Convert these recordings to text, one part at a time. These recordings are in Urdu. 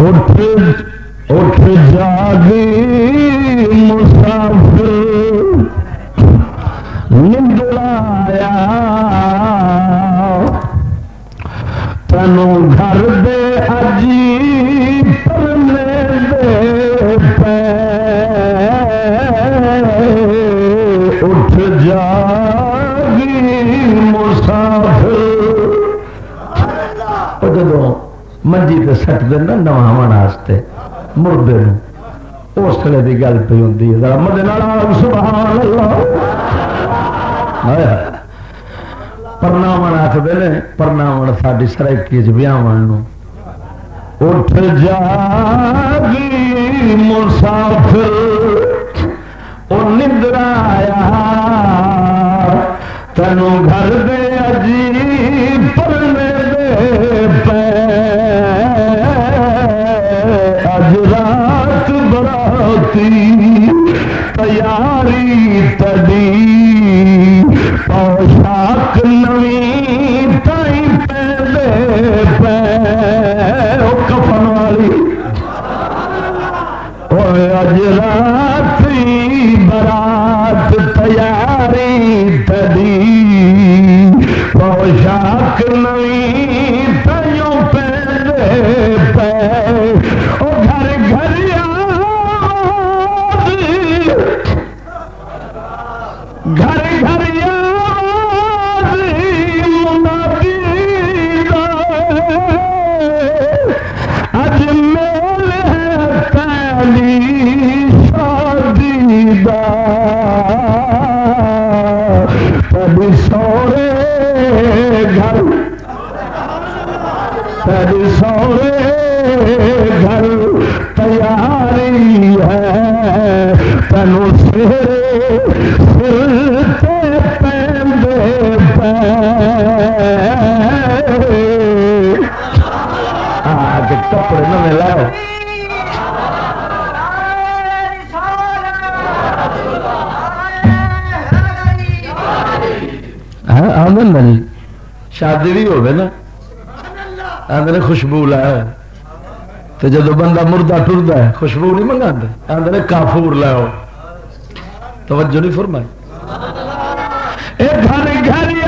اٹھ اٹھ جاگی مسافر۔ نندرایا تینوں گھر دے اجی پرنے دے پے اٹھ جاگی مسافر۔ جب منجی تے سٹ دینا نواستے مردے اس لیے کی گل پہ ہوتی ہے۔ سبحان اللہ پرناو آخر نے پرناو ساری سرکی چیاو اٹھ جاگی جی، مسافر۔ وہ نندرایا تینوں گھر دے اجی پرنے دے۔ براتی تیاری تدی پوشاک نوی کپڑے نمے لاؤ جی شادی بھی ہوگی نا آدھے خوشبو لاؤ تو جب بندہ مردہ ٹرتا ہے خوشبو نہیں منگا آدھے کافور لاؤ توجہ نہیں فرمائی گھر گھر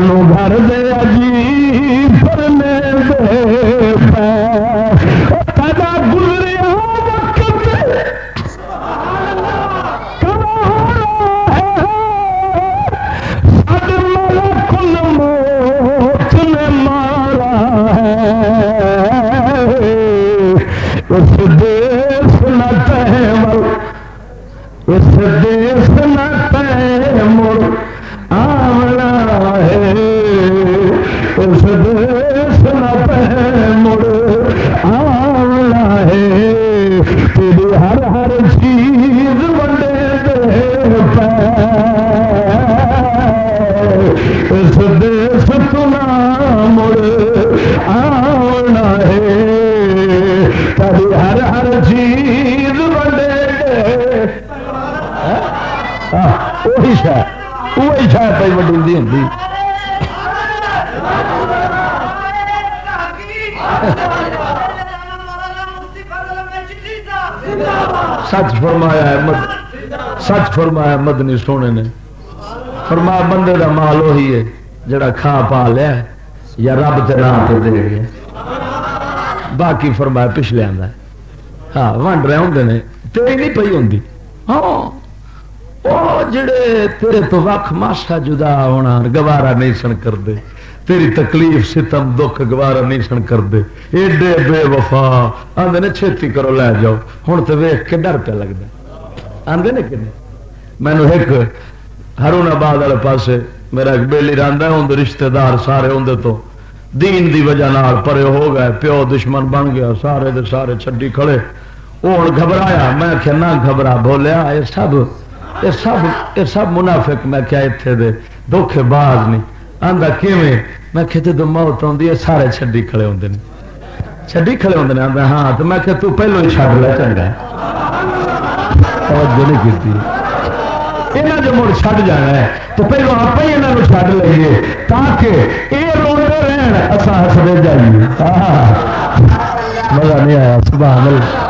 سانو گھر دے اجی پرنے دے گزریا وہی شاید وہی شاید پہ وڈی ہوں سچ فرمایا ہے، مد سچ فرمایا احمد مدنی سونے نے۔ فرمایا بندے دا مال وہی ہے جڑا کھا پا لیا یا رب تے راہ تے دے گیا باقی فرمایا پچھلے آدھا ہاں ونڈ رہے ہوں نے تیری نہیں پی ہوں ہاں۔ وہ جڑے تیرے تو وقت ماسا جدا ہونا، گوارا نہیں سن کرتے تیری تکلیف ستم دکھ، گوارا نہیں سن کرتے ایڈے بے وفا آدھے نے چھتی کرو لے جاؤ۔ ہوں تو ویخ کے ڈر پہ لگتا آدھے نے کہ مینو ایک ہرون آباد والے پاسے، میرا ایک بےلی راندا ہوں رشتہ دار سارے اندر تو۔ دین دی وجہ نال پرے ہو گئے، پیو دشمن بن گیا، سارے دے سارے چڈی کھڑے۔ وہ ہوں گھبرایا، میں کیا نہ گھبرا، بولیا یہ سب یہ سب یہ سب منافق، میں کیا اتنے دے دکھے باز نہیں آدھا کیویں؟ میں کہ جب موت آتی ہے، سارے چڈی کھڑے ہوتے ہیں چڈی کھڑے ہوتے ہیں آدھا ہاں تو میں کہ تو پہلو ہی چڑھ لے، چنگا توجہ نہیں کی یہاں جو مڑ چڑ جانا ہے، تو پہلو آپ ہی یہاں چڑ لئیے، تاکہ یہ روتے رہن اصا ہستے جائیے۔ مزہ نہیں آیا، سبحان اللہ۔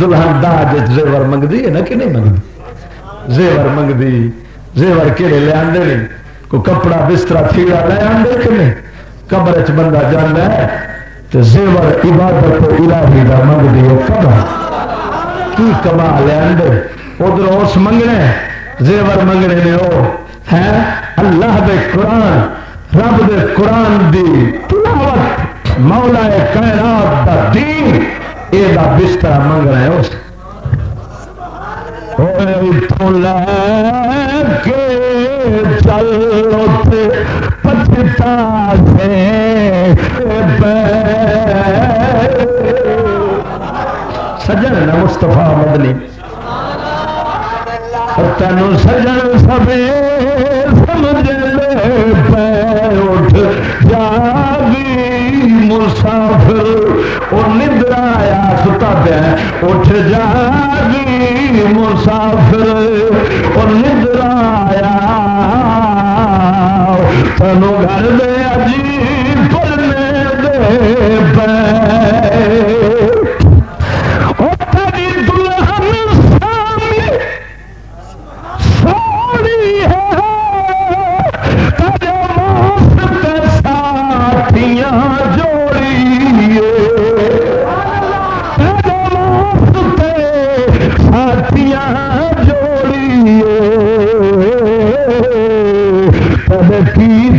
دلہن داج زیور منگتی ہے نا کہ نہیں منگتی زیور منگتی زیور کہڑے لے آدھے کوئی کپڑا بستر تھیڑا لے آدھے کہ نہیں؟ قبر چ بندہ جانا ہے تو زیور عبادت الہی دا منگتی ہے، قبر۔ کی کما لے آدھے ادھر اس منگنے، زیور منگنے نے وہ ہے اللہ دے قرآن، رب دے قرآن دی تلاوت، مولا کائنات دا دین۔ یہ بستر منگنا ہے اس کے چلو پچتا سجن نا مستفا مدنی۔ تین سجن سبے سمجھ لے پہ اٹھ جاگی۔ مسافر، وہ ندرا آیا ستا پیا اٹھ جاگی جی مسافر، وہ ندر آیا سنو گھر دے عجیب کی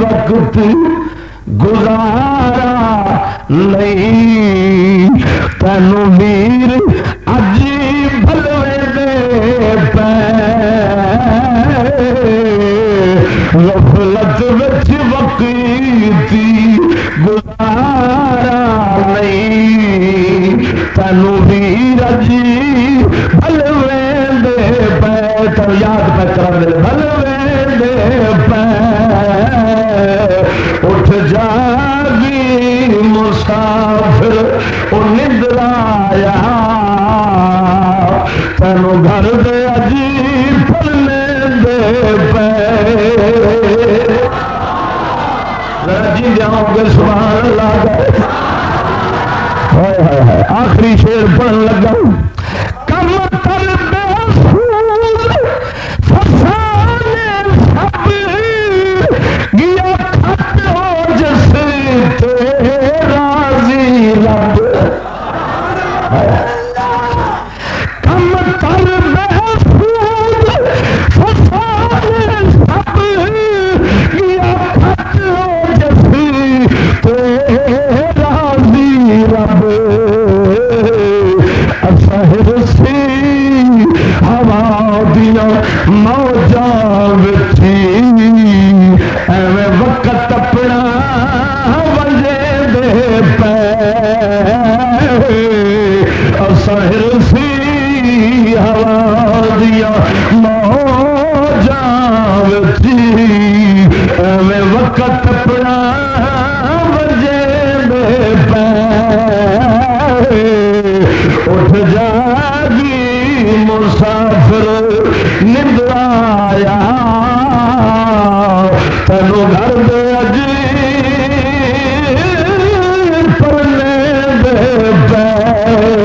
وقت گزارا نہیں۔ تینو میر اجی بلوے دے پے غفلت بچ تقدیر جی جاؤ گے سبحان اللہ۔ آخری شیر پڑھن لگا مسافر نبرایا تینوں گھر دے اج پر دے پہ